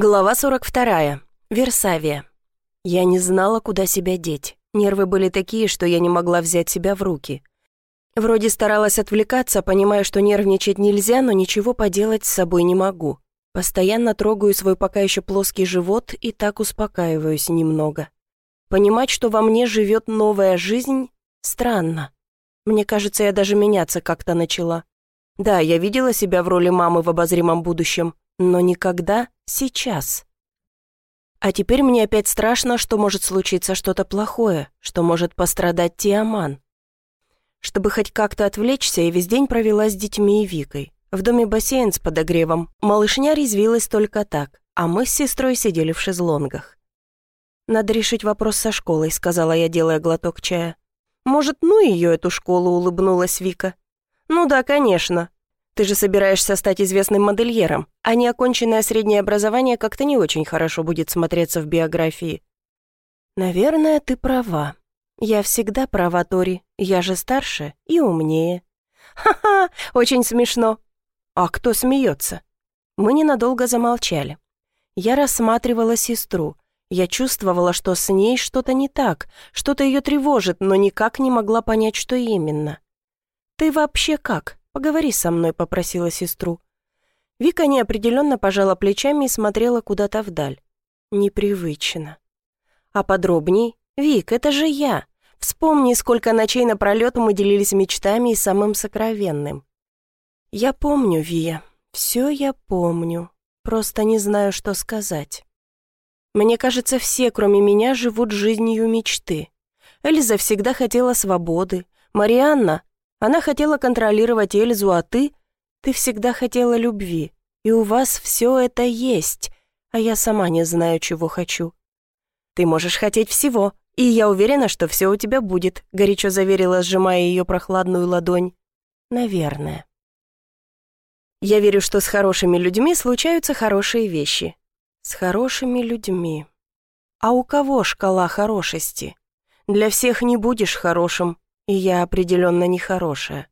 Глава 42. Версавия. Я не знала, куда себя деть. Нервы были такие, что я не могла взять себя в руки. Вроде старалась отвлекаться, понимая, что нервничать нельзя, но ничего поделать с собой не могу. Постоянно трогаю свой пока еще плоский живот и так успокаиваюсь немного. Понимать, что во мне живет новая жизнь, странно. Мне кажется, я даже меняться как-то начала. Да, я видела себя в роли мамы в обозримом будущем, но никогда сейчас. А теперь мне опять страшно, что может случиться что-то плохое, что может пострадать Тиаман. Чтобы хоть как-то отвлечься, я весь день провела с детьми и Викой. В доме бассейн с подогревом. Малышня резвилась только так, а мы с сестрой сидели в шезлонгах. «Надо решить вопрос со школой», — сказала я, делая глоток чая. «Может, ну ее, эту школу?» — улыбнулась Вика. «Ну да, конечно. Ты же собираешься стать известным модельером, а неоконченное среднее образование как-то не очень хорошо будет смотреться в биографии». «Наверное, ты права. Я всегда права, Тори. Я же старше и умнее». «Ха-ха, очень смешно». «А кто смеется?» Мы ненадолго замолчали. Я рассматривала сестру. Я чувствовала, что с ней что-то не так, что-то ее тревожит, но никак не могла понять, что именно. «Ты вообще как?» «Поговори со мной», — попросила сестру. Вика неопределенно пожала плечами и смотрела куда-то вдаль. Непривычно. «А подробней? Вик, это же я. Вспомни, сколько ночей напролет мы делились мечтами и самым сокровенным». «Я помню, Вия. Все я помню. Просто не знаю, что сказать. Мне кажется, все, кроме меня, живут жизнью мечты. Эльза всегда хотела свободы. Марианна она хотела контролировать Эльзу, а ты... Ты всегда хотела любви, и у вас все это есть, а я сама не знаю, чего хочу. Ты можешь хотеть всего, и я уверена, что все у тебя будет», — горячо заверила, сжимая ее прохладную ладонь. «Наверное». «Я верю, что с хорошими людьми случаются хорошие вещи». «С хорошими людьми». «А у кого шкала хорошести?» «Для всех не будешь хорошим, и я определенно нехорошая.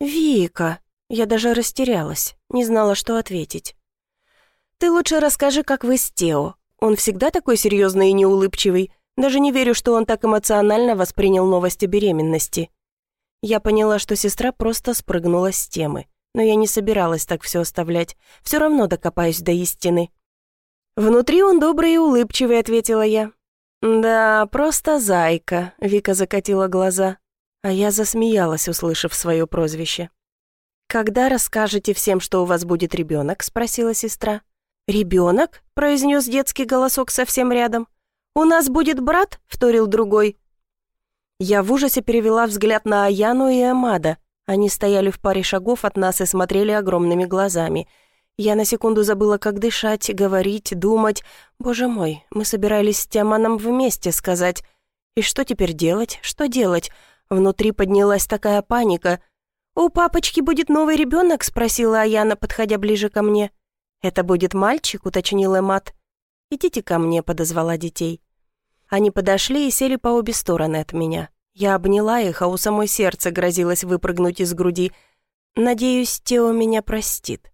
«Вика!» Я даже растерялась, не знала, что ответить. «Ты лучше расскажи, как вы с Тео. Он всегда такой серьезный и неулыбчивый. Даже не верю, что он так эмоционально воспринял новость о беременности». Я поняла, что сестра просто спрыгнула с темы, но я не собиралась так все оставлять. Все равно докопаюсь до истины. «Внутри он добрый и улыбчивый», — ответила я. «Да, просто зайка», — Вика закатила глаза. А я засмеялась, услышав свое прозвище. «Когда расскажете всем, что у вас будет ребенок?» — спросила сестра. «Ребенок?» — произнес детский голосок совсем рядом. «У нас будет брат?» — вторил другой. Я в ужасе перевела взгляд на Аяну и Амада. Они стояли в паре шагов от нас и смотрели огромными глазами. Я на секунду забыла, как дышать, говорить, думать. Боже мой, мы собирались с Тиаманом вместе сказать. И что теперь делать? Что делать? Внутри поднялась такая паника. «У папочки будет новый ребенок?» — спросила Аяна, подходя ближе ко мне. «Это будет мальчик?» — уточнила Мат. «Идите ко мне», — подозвала детей. Они подошли и сели по обе стороны от меня. Я обняла их, а у самой сердца грозилось выпрыгнуть из груди. Надеюсь, Тео меня простит.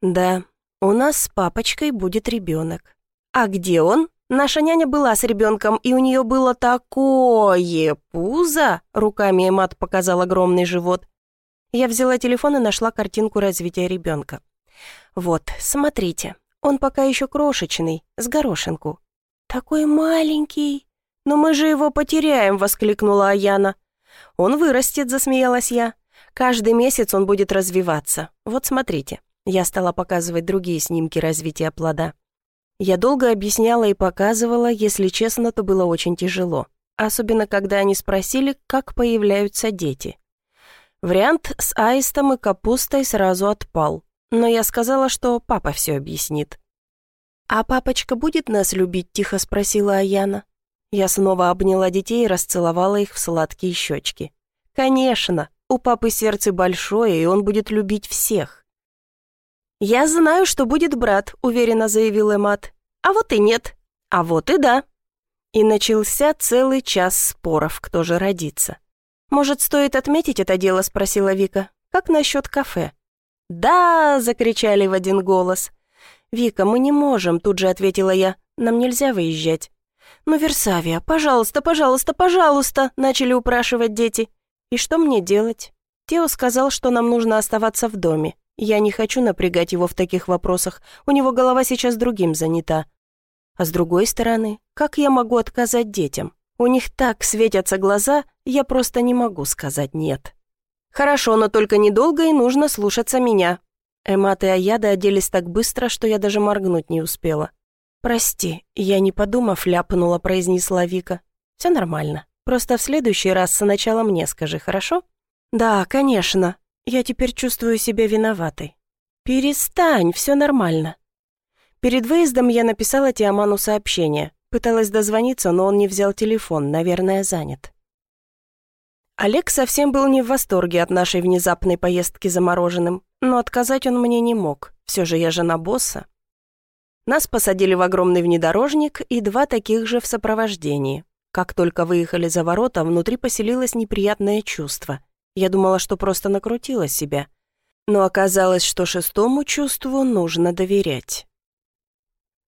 Да, у нас с папочкой будет ребенок. А где он? Наша няня была с ребенком, и у нее было такое пузо, руками Эмат показал огромный живот. Я взяла телефон и нашла картинку развития ребенка. Вот, смотрите, он пока еще крошечный, с горошинку. Такой маленький. Но мы же его потеряем, воскликнула Аяна. Он вырастет, засмеялась я. Каждый месяц он будет развиваться. Вот смотрите. Я стала показывать другие снимки развития плода. Я долго объясняла и показывала, если честно, то было очень тяжело. Особенно, когда они спросили, как появляются дети. Вариант с аистом и капустой сразу отпал. Но я сказала, что папа все объяснит. «А папочка будет нас любить?» – тихо спросила Аяна. Я снова обняла детей и расцеловала их в сладкие щечки. «Конечно, у папы сердце большое, и он будет любить всех». «Я знаю, что будет брат», — уверенно заявил Эмат. «А вот и нет. А вот и да». И начался целый час споров, кто же родится. «Может, стоит отметить это дело?» — спросила Вика. «Как насчет кафе?» «Да!» — закричали в один голос. «Вика, мы не можем», — тут же ответила я. «Нам нельзя выезжать». «Ну, Версавия, пожалуйста, пожалуйста, пожалуйста», — начали упрашивать дети. «И что мне делать?» Тео сказал, что нам нужно оставаться в доме. Я не хочу напрягать его в таких вопросах, у него голова сейчас другим занята. А с другой стороны, как я могу отказать детям? У них так светятся глаза, я просто не могу сказать «нет». «Хорошо, но только недолго и нужно слушаться меня». Эмат и Аяда оделись так быстро, что я даже моргнуть не успела. «Прости, я не подумав, ляпнула», — произнесла Вика. «Все нормально. Просто в следующий раз сначала мне скажи, хорошо?» «Да, конечно. Я теперь чувствую себя виноватой». «Перестань, все нормально». Перед выездом я написала Тиаману сообщение. Пыталась дозвониться, но он не взял телефон, наверное, занят. Олег совсем был не в восторге от нашей внезапной поездки за мороженым, но отказать он мне не мог, все же я жена босса. Нас посадили в огромный внедорожник и два таких же в сопровождении. Как только выехали за ворота, внутри поселилось неприятное чувство. Я думала, что просто накрутила себя. Но оказалось, что шестому чувству нужно доверять.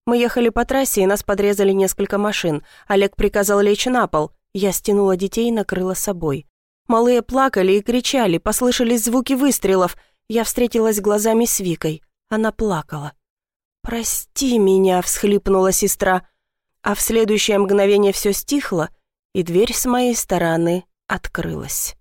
Мы ехали по трассе, и нас подрезали несколько машин. Олег приказал лечь на пол. Я стянула детей и накрыла собой. Малые плакали и кричали, послышались звуки выстрелов. Я встретилась глазами с Викой. Она плакала. «Прости меня», — всхлипнула сестра. А в следующее мгновение все стихло, и дверь с моей стороны открылась.